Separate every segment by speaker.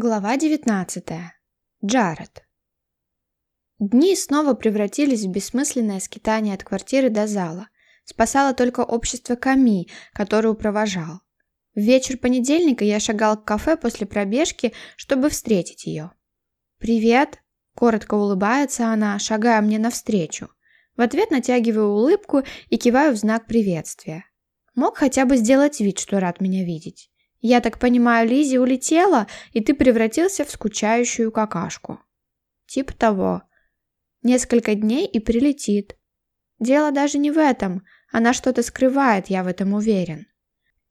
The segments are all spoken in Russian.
Speaker 1: Глава 19. Джаред. Дни снова превратились в бессмысленное скитание от квартиры до зала. Спасало только общество Ками, которую провожал. В вечер понедельника я шагал к кафе после пробежки, чтобы встретить ее. «Привет!» – коротко улыбается она, шагая мне навстречу. В ответ натягиваю улыбку и киваю в знак приветствия. Мог хотя бы сделать вид, что рад меня видеть. Я так понимаю, Лизи улетела, и ты превратился в скучающую какашку. Тип того. Несколько дней и прилетит. Дело даже не в этом. Она что-то скрывает, я в этом уверен.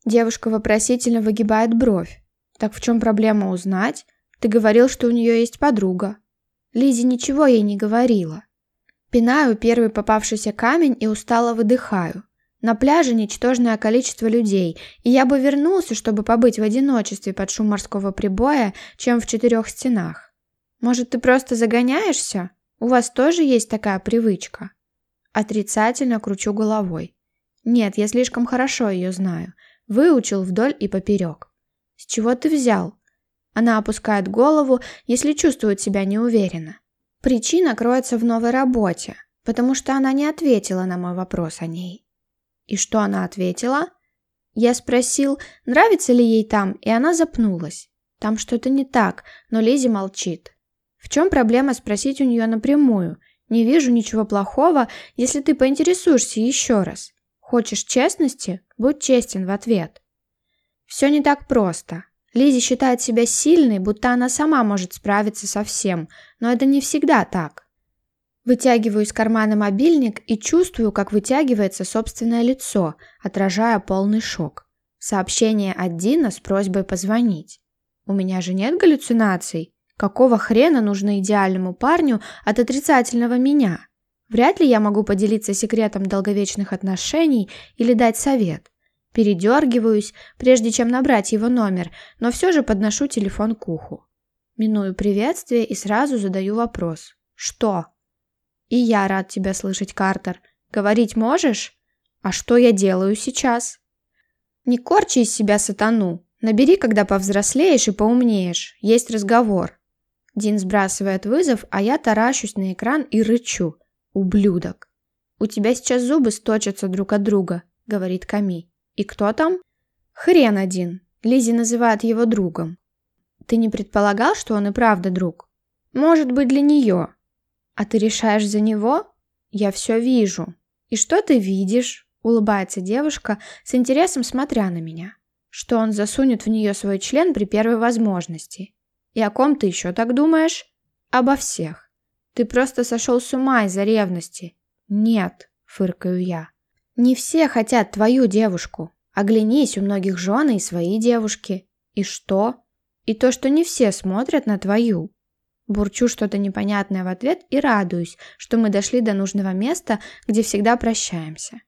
Speaker 1: Девушка вопросительно выгибает бровь. Так в чем проблема узнать? Ты говорил, что у нее есть подруга. Лизи ничего ей не говорила. Пинаю первый попавшийся камень и устало выдыхаю. На пляже ничтожное количество людей, и я бы вернулся, чтобы побыть в одиночестве под шум морского прибоя, чем в четырех стенах. Может, ты просто загоняешься? У вас тоже есть такая привычка? Отрицательно кручу головой. Нет, я слишком хорошо ее знаю. Выучил вдоль и поперек. С чего ты взял? Она опускает голову, если чувствует себя неуверенно. Причина кроется в новой работе, потому что она не ответила на мой вопрос о ней. И что она ответила? Я спросил, нравится ли ей там, и она запнулась. Там что-то не так, но Лизи молчит. В чем проблема спросить у нее напрямую? Не вижу ничего плохого, если ты поинтересуешься еще раз. Хочешь честности? Будь честен в ответ. Все не так просто. Лизи считает себя сильной, будто она сама может справиться со всем, но это не всегда так. Вытягиваю из кармана мобильник и чувствую, как вытягивается собственное лицо, отражая полный шок. Сообщение от Дина с просьбой позвонить. У меня же нет галлюцинаций. Какого хрена нужно идеальному парню от отрицательного меня? Вряд ли я могу поделиться секретом долговечных отношений или дать совет. Передергиваюсь, прежде чем набрать его номер, но все же подношу телефон к уху. Миную приветствие и сразу задаю вопрос. Что? «И я рад тебя слышать, Картер. Говорить можешь? А что я делаю сейчас?» «Не корчи из себя сатану. Набери, когда повзрослеешь и поумнеешь. Есть разговор». Дин сбрасывает вызов, а я таращусь на экран и рычу. «Ублюдок!» «У тебя сейчас зубы сточатся друг от друга», — говорит Ками. «И кто там?» «Хрен один». Лизи называет его другом. «Ты не предполагал, что он и правда друг?» «Может быть, для нее, «А ты решаешь за него?» «Я все вижу». «И что ты видишь?» – улыбается девушка, с интересом смотря на меня. «Что он засунет в нее свой член при первой возможности?» «И о ком ты еще так думаешь?» «Обо всех. Ты просто сошел с ума из-за ревности». «Нет», – фыркаю я. «Не все хотят твою девушку. Оглянись, у многих жены и свои девушки. И что? И то, что не все смотрят на твою. Бурчу что-то непонятное в ответ и радуюсь, что мы дошли до нужного места, где всегда прощаемся.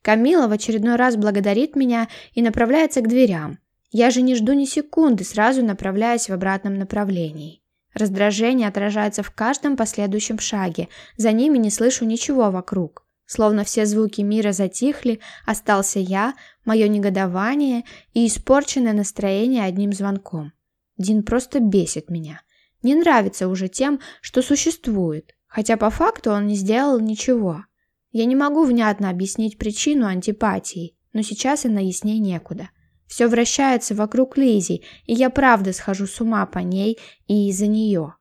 Speaker 1: Камила в очередной раз благодарит меня и направляется к дверям. Я же не жду ни секунды, сразу направляясь в обратном направлении. Раздражение отражается в каждом последующем шаге, за ними не слышу ничего вокруг. Словно все звуки мира затихли, остался я, мое негодование и испорченное настроение одним звонком. Дин просто бесит меня не нравится уже тем, что существует, хотя по факту он не сделал ничего. Я не могу внятно объяснить причину антипатии, но сейчас и на ясней некуда. Все вращается вокруг Лизи, и я правда схожу с ума по ней и из-за нее.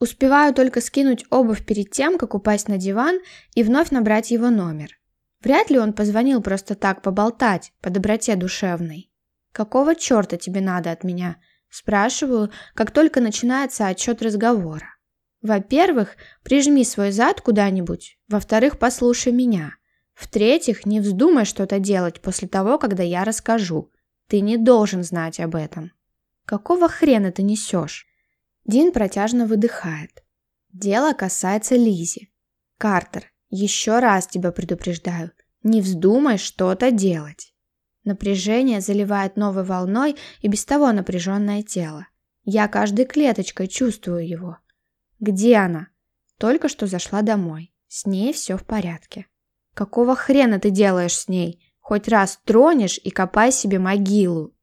Speaker 1: Успеваю только скинуть обувь перед тем, как упасть на диван и вновь набрать его номер. Вряд ли он позвонил просто так поболтать, по доброте душевной. «Какого черта тебе надо от меня?» Спрашиваю, как только начинается отчет разговора. Во-первых, прижми свой зад куда-нибудь. Во-вторых, послушай меня. В-третьих, не вздумай что-то делать после того, когда я расскажу. Ты не должен знать об этом. Какого хрена ты несешь? Дин протяжно выдыхает. Дело касается Лизи. Картер, еще раз тебя предупреждаю, не вздумай что-то делать. Напряжение заливает новой волной и без того напряженное тело. Я каждой клеточкой чувствую его. Где она? Только что зашла домой. С ней все в порядке. Какого хрена ты делаешь с ней? Хоть раз тронешь и копай себе могилу.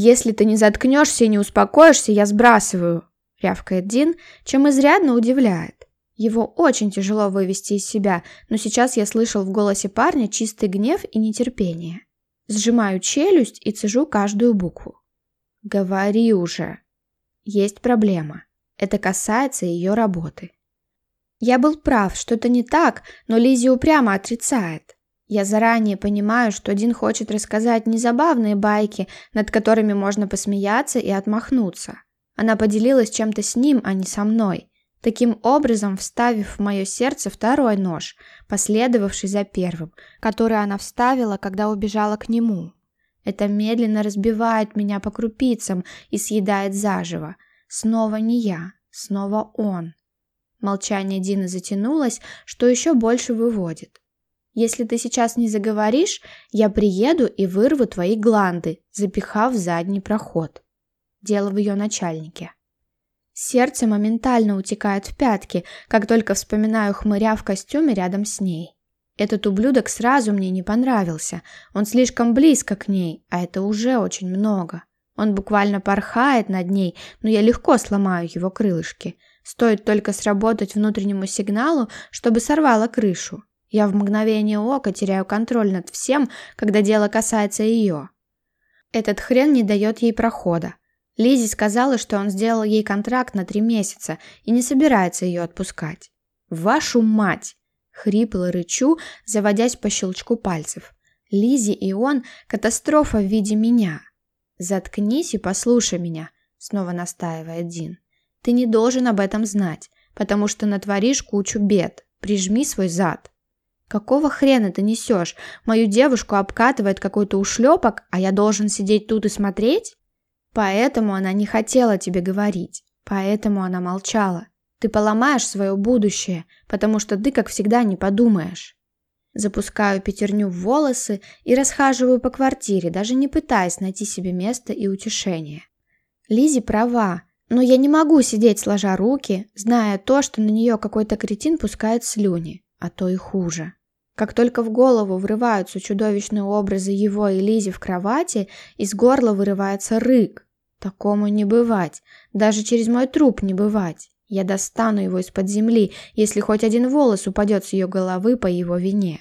Speaker 1: «Если ты не заткнешься и не успокоишься, я сбрасываю», — рявкает Дин, чем изрядно удивляет. Его очень тяжело вывести из себя, но сейчас я слышал в голосе парня чистый гнев и нетерпение. Сжимаю челюсть и цежу каждую букву. «Говори уже!» Есть проблема. Это касается ее работы. Я был прав, что-то не так, но Лизи упрямо отрицает. Я заранее понимаю, что Дин хочет рассказать незабавные байки, над которыми можно посмеяться и отмахнуться. Она поделилась чем-то с ним, а не со мной, таким образом вставив в мое сердце второй нож, последовавший за первым, который она вставила, когда убежала к нему. Это медленно разбивает меня по крупицам и съедает заживо. Снова не я, снова он. Молчание Дины затянулось, что еще больше выводит. «Если ты сейчас не заговоришь, я приеду и вырву твои гланды, запихав в задний проход». Дело в ее начальнике. Сердце моментально утекает в пятки, как только вспоминаю хмыря в костюме рядом с ней. Этот ублюдок сразу мне не понравился. Он слишком близко к ней, а это уже очень много. Он буквально порхает над ней, но я легко сломаю его крылышки. Стоит только сработать внутреннему сигналу, чтобы сорвало крышу. Я в мгновение ока теряю контроль над всем, когда дело касается ее. Этот хрен не дает ей прохода. Лизи сказала, что он сделал ей контракт на три месяца и не собирается ее отпускать. «Вашу мать!» — хрипло рычу, заводясь по щелчку пальцев. Лизи и он — катастрофа в виде меня. «Заткнись и послушай меня», — снова настаивает Дин. Ты не должен об этом знать, потому что натворишь кучу бед. Прижми свой зад. Какого хрена ты несешь? Мою девушку обкатывает какой-то ушлепок, а я должен сидеть тут и смотреть? Поэтому она не хотела тебе говорить. Поэтому она молчала. Ты поломаешь свое будущее, потому что ты, как всегда, не подумаешь. Запускаю пятерню в волосы и расхаживаю по квартире, даже не пытаясь найти себе место и утешение. Лизи права, но я не могу сидеть сложа руки, зная то, что на нее какой-то кретин пускает слюни, а то и хуже. Как только в голову врываются чудовищные образы его и Лизи в кровати, из горла вырывается рык. Такому не бывать, даже через мой труп не бывать. Я достану его из-под земли, если хоть один волос упадет с ее головы по его вине.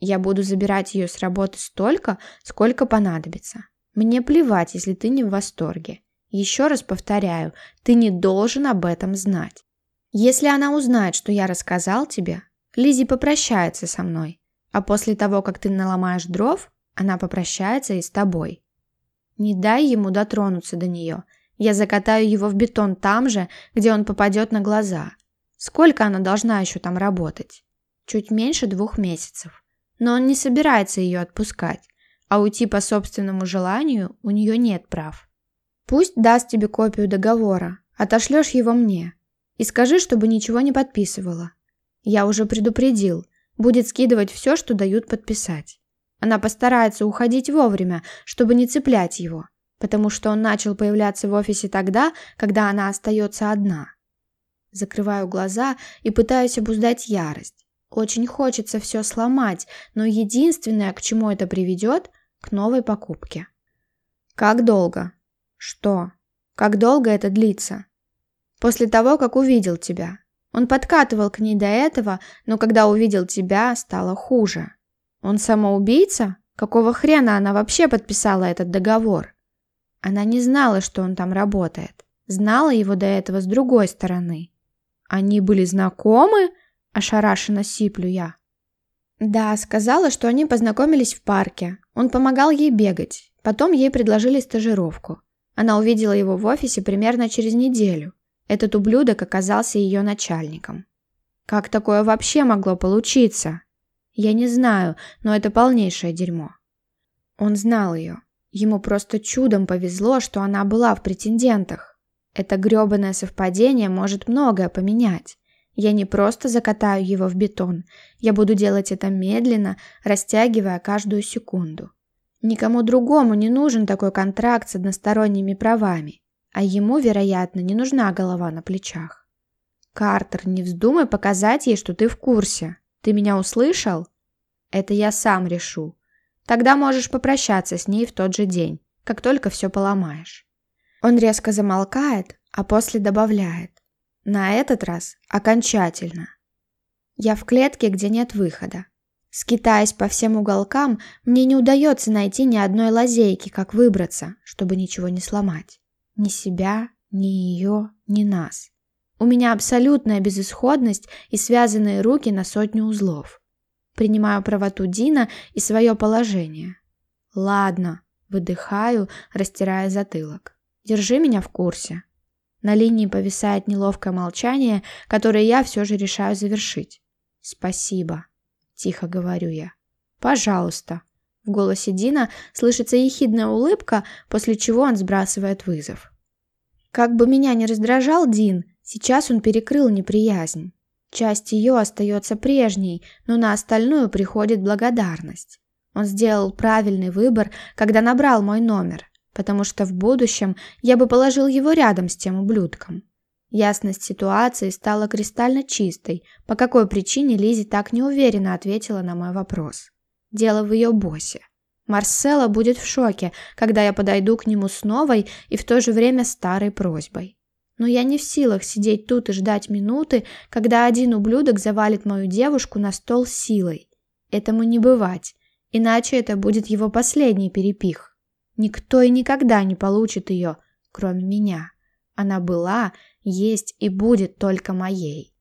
Speaker 1: Я буду забирать ее с работы столько, сколько понадобится. Мне плевать, если ты не в восторге. Еще раз повторяю, ты не должен об этом знать. Если она узнает, что я рассказал тебе, Лизи попрощается со мной, а после того, как ты наломаешь дров, она попрощается и с тобой. Не дай ему дотронуться до нее. Я закатаю его в бетон там же, где он попадет на глаза. Сколько она должна еще там работать? Чуть меньше двух месяцев. Но он не собирается ее отпускать, а уйти по собственному желанию у нее нет прав. Пусть даст тебе копию договора, отошлешь его мне. И скажи, чтобы ничего не подписывала. Я уже предупредил, будет скидывать все, что дают подписать. Она постарается уходить вовремя, чтобы не цеплять его, потому что он начал появляться в офисе тогда, когда она остается одна. Закрываю глаза и пытаюсь обуздать ярость. Очень хочется все сломать, но единственное, к чему это приведет, к новой покупке. «Как долго?» Что? Как долго это длится? После того, как увидел тебя. Он подкатывал к ней до этого, но когда увидел тебя, стало хуже. Он самоубийца? Какого хрена она вообще подписала этот договор? Она не знала, что он там работает. Знала его до этого с другой стороны. Они были знакомы? Ошарашенно сиплю я. Да, сказала, что они познакомились в парке. Он помогал ей бегать. Потом ей предложили стажировку. Она увидела его в офисе примерно через неделю. Этот ублюдок оказался ее начальником. Как такое вообще могло получиться? Я не знаю, но это полнейшее дерьмо. Он знал ее. Ему просто чудом повезло, что она была в претендентах. Это грёбаное совпадение может многое поменять. Я не просто закатаю его в бетон, я буду делать это медленно, растягивая каждую секунду. Никому другому не нужен такой контракт с односторонними правами, а ему, вероятно, не нужна голова на плечах. Картер, не вздумай показать ей, что ты в курсе. Ты меня услышал? Это я сам решу. Тогда можешь попрощаться с ней в тот же день, как только все поломаешь. Он резко замолкает, а после добавляет. На этот раз окончательно. Я в клетке, где нет выхода. Скитаясь по всем уголкам, мне не удается найти ни одной лазейки, как выбраться, чтобы ничего не сломать. Ни себя, ни ее, ни нас. У меня абсолютная безысходность и связанные руки на сотню узлов. Принимаю правоту Дина и свое положение. Ладно, выдыхаю, растирая затылок. Держи меня в курсе. На линии повисает неловкое молчание, которое я все же решаю завершить. «Спасибо», — тихо говорю я. «Пожалуйста». В голосе Дина слышится ехидная улыбка, после чего он сбрасывает вызов. Как бы меня ни раздражал Дин, сейчас он перекрыл неприязнь. Часть ее остается прежней, но на остальную приходит благодарность. Он сделал правильный выбор, когда набрал мой номер, потому что в будущем я бы положил его рядом с тем ублюдком. Ясность ситуации стала кристально чистой, по какой причине Лизи так неуверенно ответила на мой вопрос. Дело в ее боссе. Марселла будет в шоке, когда я подойду к нему с новой и в то же время старой просьбой. Но я не в силах сидеть тут и ждать минуты, когда один ублюдок завалит мою девушку на стол силой. Этому не бывать, иначе это будет его последний перепих. Никто и никогда не получит ее, кроме меня. Она была, есть и будет только моей.